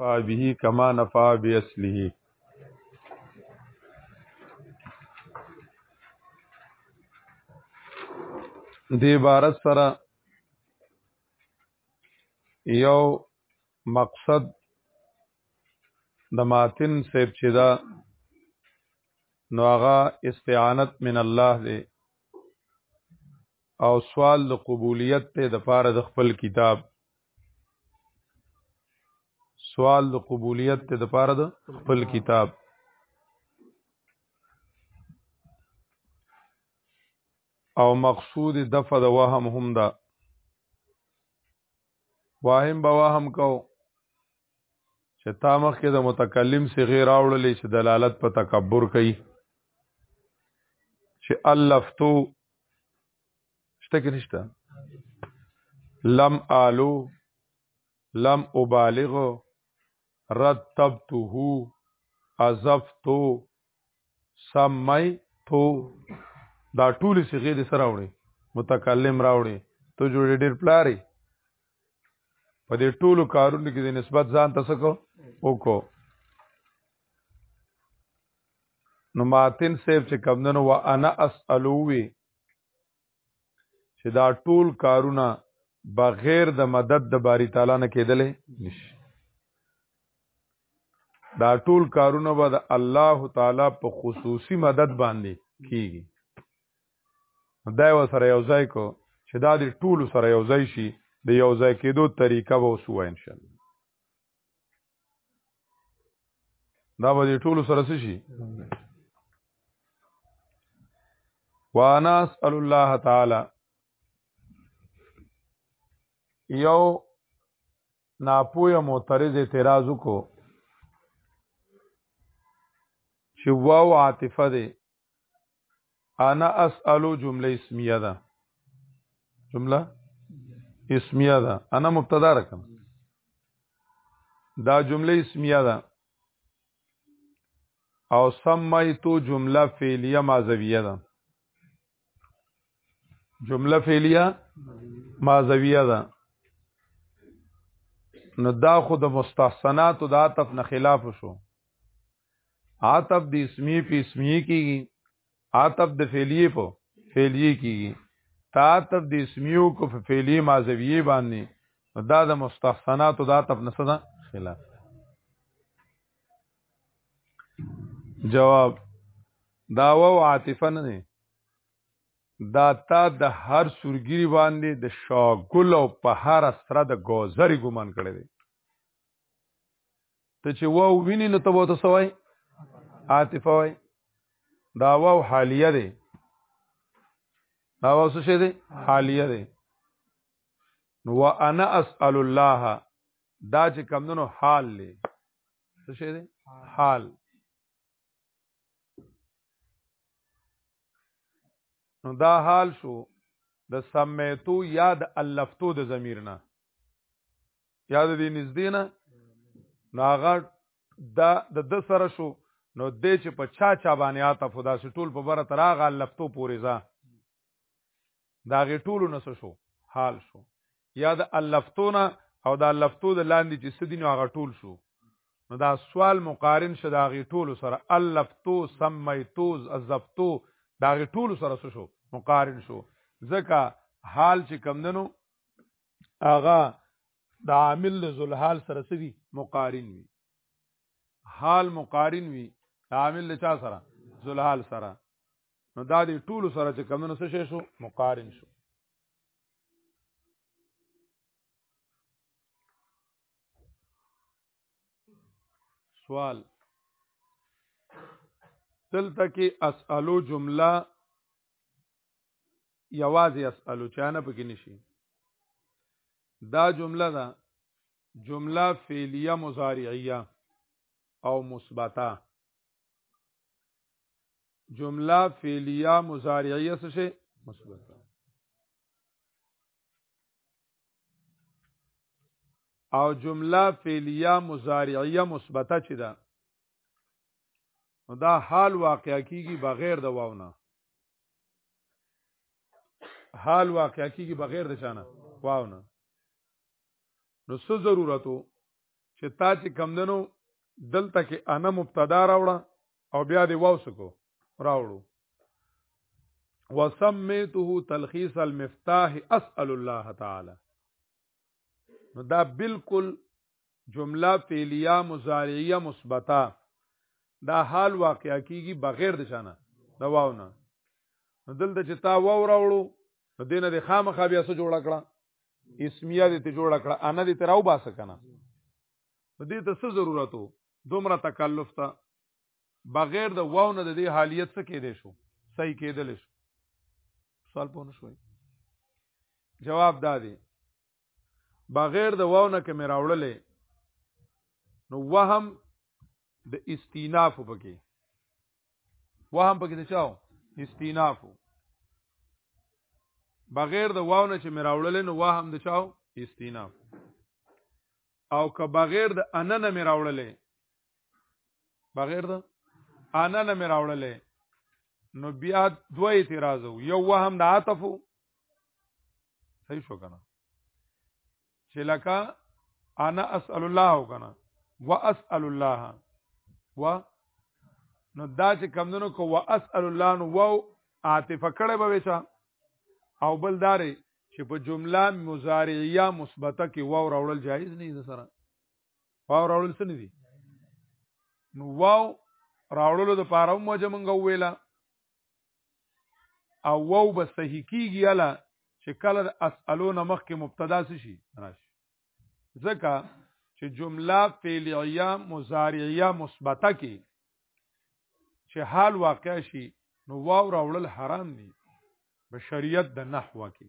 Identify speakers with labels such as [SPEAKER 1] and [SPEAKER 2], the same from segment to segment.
[SPEAKER 1] نفع به کما نفع باصله د عبارت سره یو مقصد د ماتن سیب چې دا نو هغه استعانت من الله دی او سوال د قبولیت ته د پاره د خپل کتاب سوال د قبولیت ته د پاره د خپل کتاب او مقصود دفع د وهم هم دا واهم به وهم کو چې تا مخکې د متکلم سی غیر راوړلې چې دلالت په تکبر کوي چې الفتو شته کې نشته لم آلو لم ابالغ رتبته ازفتو سمیتو دا ټول صيغه دې سره وړي متکلم راوړي ته جوړ ډېر پلاري په دې ټولو کارونو کې د نسبت ځان ته سکو وکړو نو ماتن سیف چې کمدنو و انا اسالووی چې دا ټول کارونه بغیر د مدد د باری تعالی نه کېدلې نشي دا ټول کارونه به د الله تعالی په خصوصي مدد باندې کیږي دا یو سره یو ځای کو چې دا د ټول سره یو ځای شي د یو ځای کېدو طریقه به وسو ان شاء الله دا به ټول سره شي وانا اسال الله تعالی یو ناپوه معترض اعتراض کو چې واو عاطفه ده انا اسالو جمله اسمیه ده جمله اسمیه ده انا مبتدا رقم دا جمله اسمیه ده او سمیتو جمله فعلیه مازویه ده جمله فعلیه مازویه ده نو دا خو د مستحسنات او د عطف نه خلاف شو عاطف د اسمی په اسمی کیږي عاطف د فعلیه په فعلیه کیږي تعاطف د اسمیو کو په فعلیه مازویه باندې دا د مستحسنات او د عاطف نسدا خلاف جواب دا و عاطفه نه دی دا تا د هر سورګری باندې د شاګل او په هر سره د گوزری ګمان کړی دی ته چې واو ویني نو تبو ته سوای عاطفه وای دا واو حالیه دی دا واو څه شی دی حالیه دی نو وانا اسال الله دا چې کمندونو حال لې څه شی دی حال نو دا حال شو د سمیتو یا د الفتو د ضمیر نه یا د دې نږدې نه نو هغه دا د د سره شو نو دې چې په چا چا باندې آتا فدا سي ټول په بره تر هغه لفتو پورې ځه دا غي ټول نس شو حال شو یا د الفتونه او دا لفتو د لاندې چې سدي نو هغه ټول شو نو دا سوال مقارن شه دا غي ټول سره الفتو سمیتوز ازفتو دا غي ټول سره شو مقارن شو ځکه حال چې کم دنو هغه د عامل د ذلحال سره سوي مقارن وي حال مقارن وي عامل له چا سره ذلحال سره نو دا دې ټول سره چې کمونو څه شي شو مقارن شو سوال دلته کې اسالو جمله یوازې اسالو چانه پکې نشي دا جمله ده جمله فعلیه مضارعیه او مثبته جمله فعلیه مضارعیه څه شي مثبته او جمله فعلیه مضارعیه مثبته چې ده نو دا حال واقع کیږي بغیر د واونه حال واقع کیږي بغیر د چانه واونه نو څه ضرورتو چې تا چې کمدنو دلته کې انا مبتدا راوړه او بیا دی واو سکو راوړو وسمیته تلخیص المفتاح اسال الله تعالی نو دا بالکل جمله فعلیه مضارعیه مثبته دا حال واقع کیږي بغیر د چانه دا واونه دلته چې تا واو راوړو نو دینه د خامخا بیا څه جوړ کړه اسمیه دې ته جوړ کړه انا دې تراو باسه کنه دې ته څه ضرورت وو دومره تکلف ته بغیر د واو نه د دې حالیت څه کېدې شو صحیح کېدل شو سوال پونه شوي جواب دا دی بغیر د واو نه کې مې راوړلې نو وهم د استیناف پکې وهم پکې څه چاو استیناف بغیر د واو نه چې مې راوړلې نو وهم د چاو استیناف او که بغیر د اننه مې راوړلې بغیر د انا نه مې راوړلې نو بیا دوه اعتراض یو وهم د عاطف صحیح شو کنه چې لکه انا اسال الله کنه واسال الله و نو دا چې کمندونو کو واسال الله نو و عاطف کړه به وچا او بل داري چې په جمله مضارعیه مثبته کې و راوړل جایز نه دي سره واو راوړل څه نه دي نو واو راوړلو د پاره هم وجه مونږ ویلا او واو به صحیح کیږي الا چې کله اسالون مخ کې مبتدا شي راشي ځکه چې جمله فعلیه مضارعیه مثبته کې چې حال واقع شي نو واو راوړل حرام دي په شریعت د نحوه کې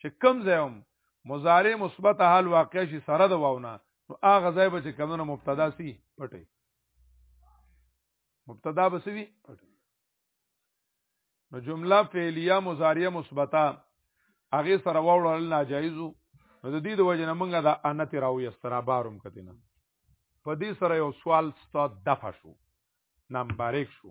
[SPEAKER 1] چې کم ځای هم مضارع مثبت حال واقع شي سره د واونه نو هغه ځای به چې کمونه مبتدا سي پټي مبتدا به سوي پټي نو جمله فعلیه مضارعه مثبته هغه سره وړل ناجایز نو د دې د وجه نه مونږه د انت راوي استراباروم کتینا په دې سره یو سوال ستاسو دفع شو نام بارک شو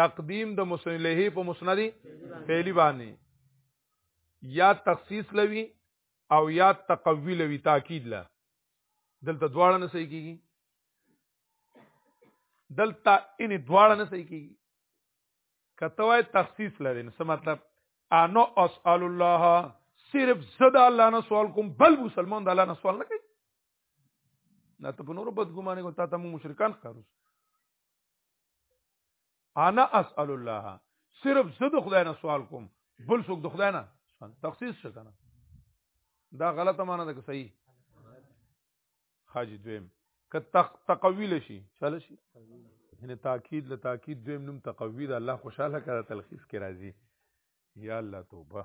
[SPEAKER 1] تقدیم د مسند له په مسند فعلی باندې یا تخصیص لوي او یا تقوی لوي تاکید لا دلته دواړه نه صحیح کیږي دلته ان دواړه نه صحیح کیږي کته وای تخصیص لري نو څه مطلب انو اسال الله صرف زدا الله نه سوال کوم بل مسلمان د الله نه سوال نه کوي نه ته په نورو بدګمانه کو تا ته مو مشرکان ښکاروس انا اسال الله صرف زه د خدای نه سوال کوم بل څوک د خدای نه تخصیص څه کنه دا غلطه معنی ده که صحیح حاجی دویم که تقویل شي چل شي یعنی تاکید له تاکید دویم نوم تقوی ده الله خوشاله کړه تلخیص کې راځي یا الله توبه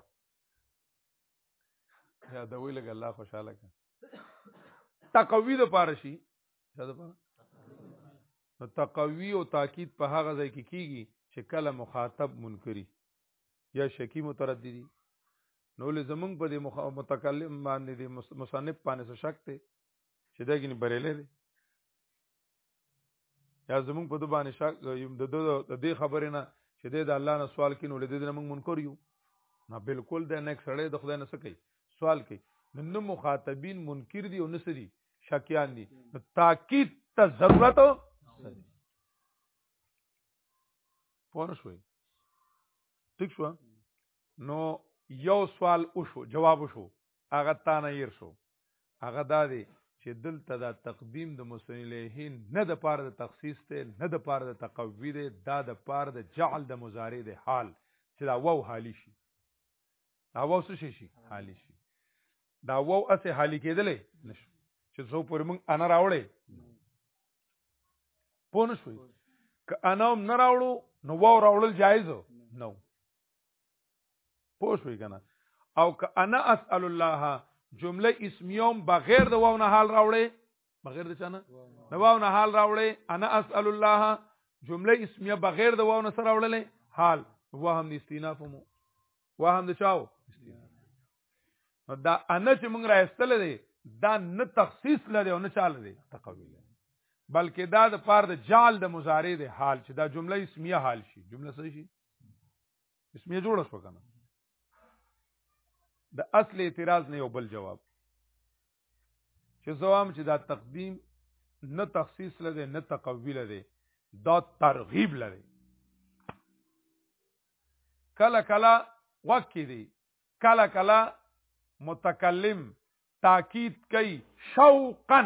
[SPEAKER 1] یا دا ویل الله خوشاله کړه تقوی د پاره شي څه ده نو تقوی او تاکید په هغه ځای کې کیږي چې کله مخاطب منکری یا شکی مترددی نو له زمونږ په دې متکلم باندې د مصنف باندې څه شک دی چې دا ګنې بریلې دی یا زمونږ په دې باندې شک د دې خبرې نه چې د الله نه سوال کینو لدې نه موږ منکر یو نه بالکل د نیک سړی د خدای نه سکی سوال کوي نو نه مخاطبین منکر دي او نه سری شکیان دي نو تاکید ته ضرورت سری پوه شوي ٹھیک شو نو یو سوال وشو جواب وشو هغه تانه ير شو هغه دا دی چې دلته دا تقدیم د مسلم له نه د پاره د تخصیص ته نه د پاره د تقوی ده دا د پاره د جعل د مضارع د حال چې دا وو حالی شي دا وو څه شي شي حالي شي دا وو اسه حالي کېدلې نشو چې څو پر موږ انا راوړې پوه نه شوي که انا هم نه راوړو نو وو راوړل جایز نو پوه شوي کنه او که انا اسال الله جمله اسمیوم بغیر د وو نه حال راوړې بغیر د چانه د واو نه حال راوړې انا اسال الله جمله اسمیه بغیر د واو نه سره راوړلې حال وهم د استیناف مو وهم د چاو دا انا چې موږ راستل دي دا نه تخصیص لري او نه چاله دي تقویل بلکې دا د پار د جال د مضارع د حال چې دا جمله اسمیه حال شي جمله صحیح شي اسمه جوړه شو کنه د اصل اعتراض نه یو بل جواب چې زوام چې دا تقدیم نه تخصیص لده نه تقوی لده دا ترغیب لده کله کله وکی دی کله کله متکلم تاکید کوي شوقا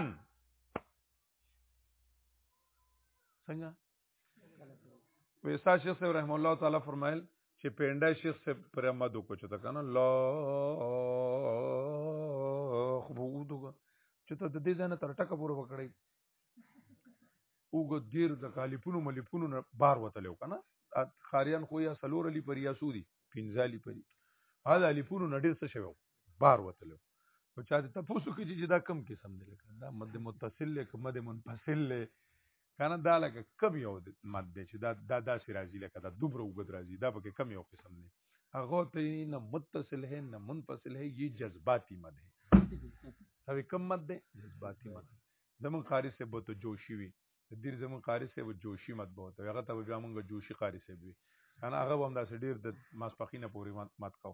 [SPEAKER 1] څنګه ویسا شیخ صاحب رحم الله تعالی فرمایل چې پینډه شیخ صاحب پر ما دو کو چته کنه لا خو ودو چې ته د دې ځنه تر ټکه پورې وکړې اوګه دیر د کالیپونو ملیپونو نه بار وتلو کنه خاریان خو یا سلور علی پر یا سودی پنځالی پر هدا الیفونو نډیر څه شوی بار وتلو او چا ته تاسو کې چې دا کم قسم دی لکه دا مد متصل لکه مد منفصل لکه کنه دا لکه کم یو مد دی چې دا دا داسې راځي لکه دا دومره وګد راځي دا پکې کم یو قسم دی هغه ته نه متصل ہے نه منفصل ہے یہ جذباتی مد ہے دا کم مد دی جذباتی مد زمون قاری سے بوته جوشي وي دیر زمون قاری سے و جوشي مد بوته هغه ته بیا مونږ جوشي قاری سے وي کنه هغه هم داسې ډیر د ماسپخینه پورې مات کاو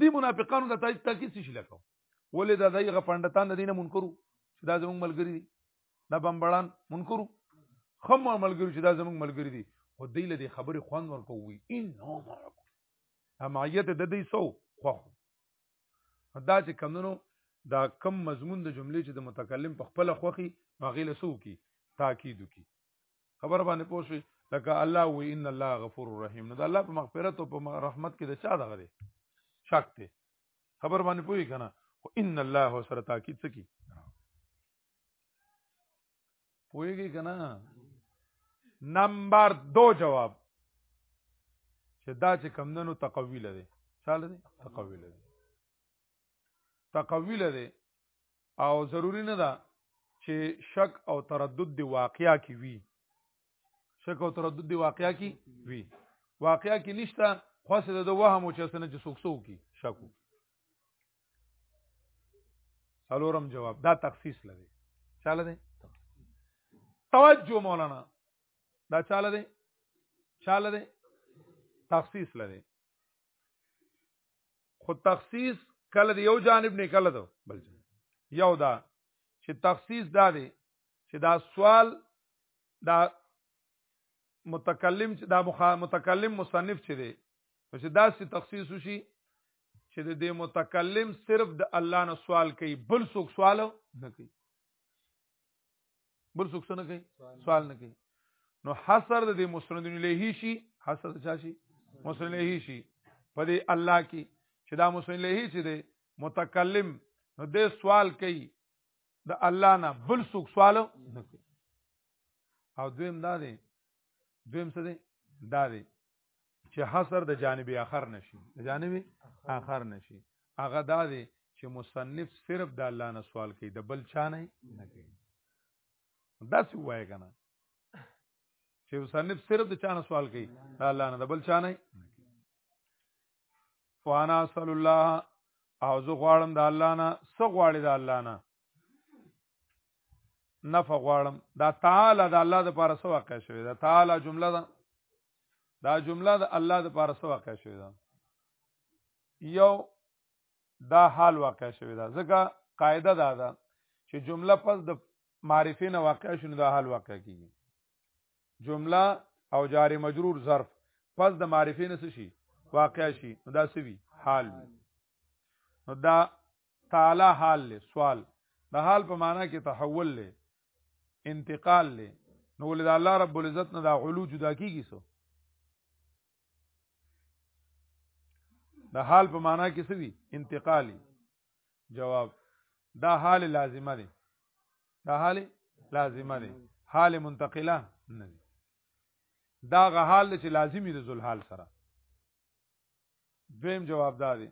[SPEAKER 1] دی منافقانو د تایید تاکید څه شي لکاو ولې دا دغه پندتان د دینه منکرو چې دا زموږ ملګری دي دا بمبړان منکرو خمو ملګری چې دا زموږ ملګری دي خو دی له خبرې خوند ورکوي ان نو معکم امایت د دې سو خو دا چې کمونو دا کم مضمون د جملې چې د متکلم په خپل خوخي مغیله سو کی تاکید کی خبر باندې پوښوي لکه الله و ان الله غفور رحیم نو د الله په مغفرت او په رحمت کې د چا دغه دی شک دی خبر باندې پوي کنه او ان الله سره تاکید سکی پويږي کنه نمبر 2 جواب چې دا چې کمندنو تقویل دی چاله دی تقویل دی تقویل دی او ضروری نه ده چې شک او تردد دی واقعیا کی وی شک او تردد دی واقعیا کی وی واقعیا کی نشته خاصه د وهم او چسنه چې سوکسو کی شکو سلورم جواب دا تخصیص لري چاله دی توجه مولانا دا چاله دی چاله دی تخصیص لري خو تخصیص کله دی یو جانب نه کله دو بل جانب یو دا چې تخصیص دا دی چې دا سوال دا متکلم چې دا مخا... متکلم مصنف چې دی چې دا سي تخصیص شي چې د دې متکلم صرف د الله نه سوال کوي بل څوک سوال نه کوي بل څوک څه نه کوي سوال نه کوي نو حصر د مسند الیه شي حصر چا شي مسند الیه شي په دې الله کې چې دا مسند الیه چې دی متکلم نو دې سوال کوي د الله نه بل څوک سوال نه کوي او دویم دا دی دویم څه دی دا دی چې حصر د جانب اخر نشي د جانب اخر نشي هغه دا دی چې مصنف صرف د الله نه سوال کوي د بل چا نه نه کوي دا څه وایي کنه چې مصنف صرف د چا نه سوال کوي د الله نه د بل چا نه فانا صلی الله او زه غواړم د الله نه څه غواړي د الله نه نفع غواړم دا تعالی د الله د پاره سو واقع شوی دا تعالی جمله ده دا جمله د الله د پاره سو واقع شوی ده یو دا حال واقع شوی ده ځکه قاعده دا ده چې جمله پس د معرفې نه واقع شونه دا حال واقع کیږي جمله او جار مجرور ظرف پس د معرفې نه شي واقع شي نو دا سوي حال نو دا تعالی حال له سوال د حال په معنا کې تحول له انتقال له نو ولدا الله رب العزت نه دا علو جدا کیږي سو د حال په معنا کې څه وی انتقالي جواب دا حال لازمه دی دا حال لازمه دی حال منتقله نه دا غ حال چې لازمي د ذل حال سره دویم جواب دا دی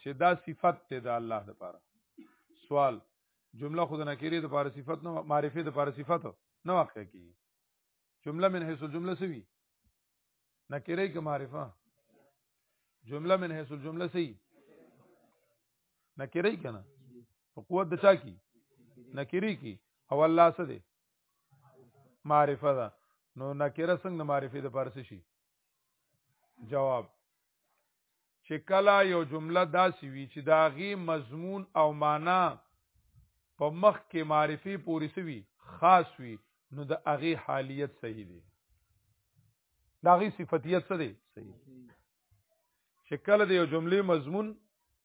[SPEAKER 1] چې دا صفت ته د الله لپاره سوال جمله خود نه کېری د لپاره صفت نه معرفه د لپاره صفت نه واقع کی جمله من حيث الجمله سوي نه کېری که معرفه جمله من حيث الجمله سي نه کېری کنه په قوت د چا کی نه کېری کی او الله څه دی معرفه ده نو نکره څنګه معرفه د پارس شي جواب چې کله یو جمله داسې وي چې دا غي مضمون او معنا په مخ کې معرفي پوری سوي خاص وي نو د اغي حالیت صحیح دی دا غي صفاتیت څه دی صحیح چې کله د یو جملې مضمون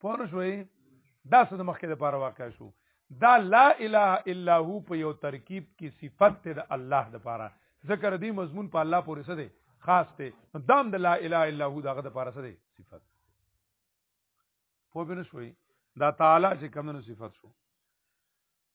[SPEAKER 1] پوه نه شوي دا څه د مخکې لپاره واقع شو دا لا اله الا هو په یو ترکیب کې صفت ته د الله لپاره ذکر دی مضمون په الله پورې څه دی خاص دی نو دام د لا اله الا هو دغه لپاره څه دی صفت پوه نه شوي دا تعالی چې کوم نو صفت شو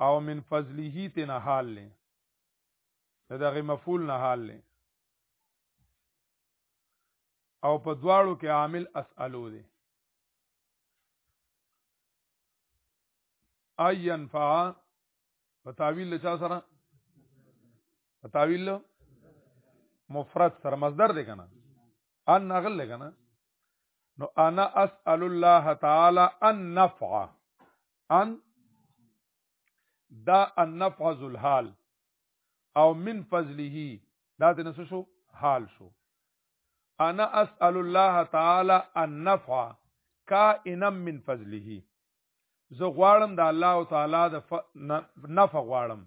[SPEAKER 1] او من فضله ته نه حال لې دغه مفعول نه حال لې او په دواړو کې عامل اسالو دی اي ينفع په تعویل له چا سره په تعویل مفرد سره مصدر دی کنه ان نغل دی کنه نو انا اسال الله تعالی ان نفع ان دا ان نفع ذلحال او من فضله دا د نس شو حال شو انا اسال الله تعالی ان نفع کائنا من فضله زه غواړم د الله تعالی د نفع غواړم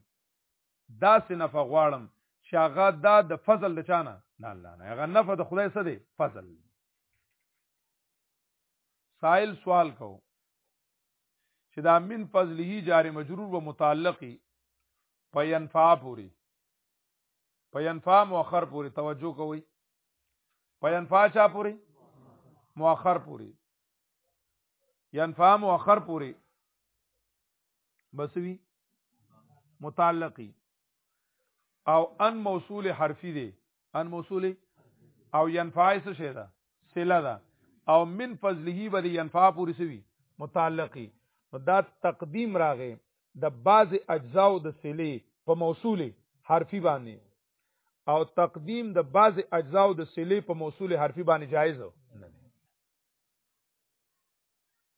[SPEAKER 1] دا سه نفع غواړم چې هغه دا د فضل د چانه نه الله نه هغه نفع د خدای سره دی فضل سائل سوال کو چې دا من فضله جار مجرور و متعلقي په ينفع پوری په ينفع مؤخر پوری توجه کوئ په ينفع چا پوری مؤخر پوری ينفع مؤخر پوری بسوي متعلقي او ان موصول حرفي دی ان موصول او ينفع څه شي ده سله ده او من فضله به ينفع پوری سوي متعلقي دا تقدیم راغې د بعض اجزاء د سله په موصول حرفي باندې او تقدیم د بعض اجزاء د سلی په موصول حرفي باندې جایز نه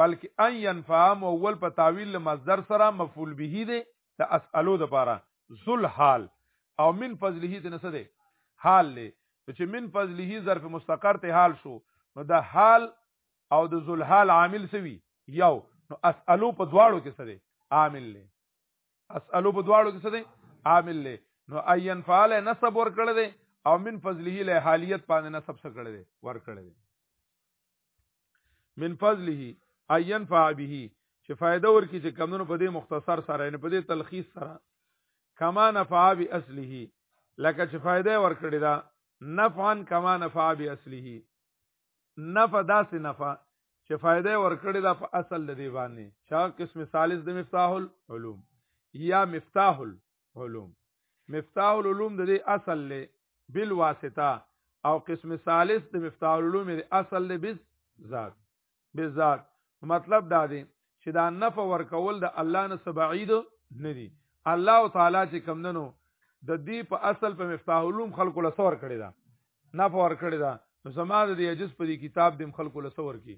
[SPEAKER 1] بلکې ان ينفهم اول په تعویل مصدر سره مفعول به دی د اسالو د پاره ذل حال او من فضله ته نسده حال له چې من فضله ظرف مستقر ته حال شو نو د حال او د ذل حال عامل سوي یو نو اسالو په دواړو کې سره عامل له اسالو په دواړو کې څه دی عامل له نو عین فعل نسب ور کړی دی او من فضله له حالیت باندې نسب څه کړی دی ور کړی دی من فضله عین فع به چې فائدہ ورکی چې کمونو په دې مختصر سره نه په دې تلخیص سره کما نفع به اصله لکه چې فائدہ ور کړی دا نفعا کما نفع به اصله نفع داسې نفع چې فائدې ورکړي دا په اصل د دی باندې شا قسم ثالث د مفتاح العلوم یا مفتاح العلوم مفتاح العلوم د دې اصل له بل واسطه او قسم ثالث د مفتاح العلوم د اصل له بز ذات بز ذات مطلب دا دی چې دا نفع ورکول د الله نه سبعید نه دی الله تعالی چې کمندنو د دې په اصل په مفتاح علوم خلکو له سور کړی دا نه فور کړی دا نو زما د دې عجز په دې کتاب دیم خلکو لسور کی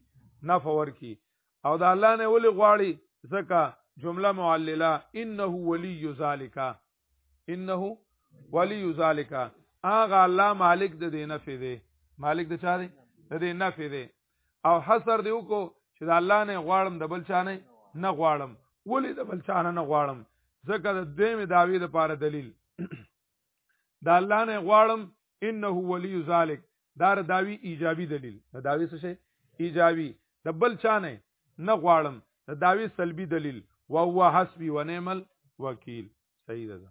[SPEAKER 1] نه فور کی او دا الله نه ولي غواړي ځکه جمله معلله انه ولي ذالک انه ولي ذالک اغه الله مالک د دې نه فیده مالک د چاره د دې نه فیده او حسر دی وکړو چې د الله نه غواړم د بل چانه نه غواړم ولې د بل چانه نه غواړم ځکه د دې مې داوی لپاره دلیل دا الله نه غواړم انه ولی ذلک دا داوی ایجابي دلیل دا داوی څه شي ایجابي د بل چا نه نه غواړم دا داوی سلبي دلیل او هو حسبي ونعمل وکیل صحیح ده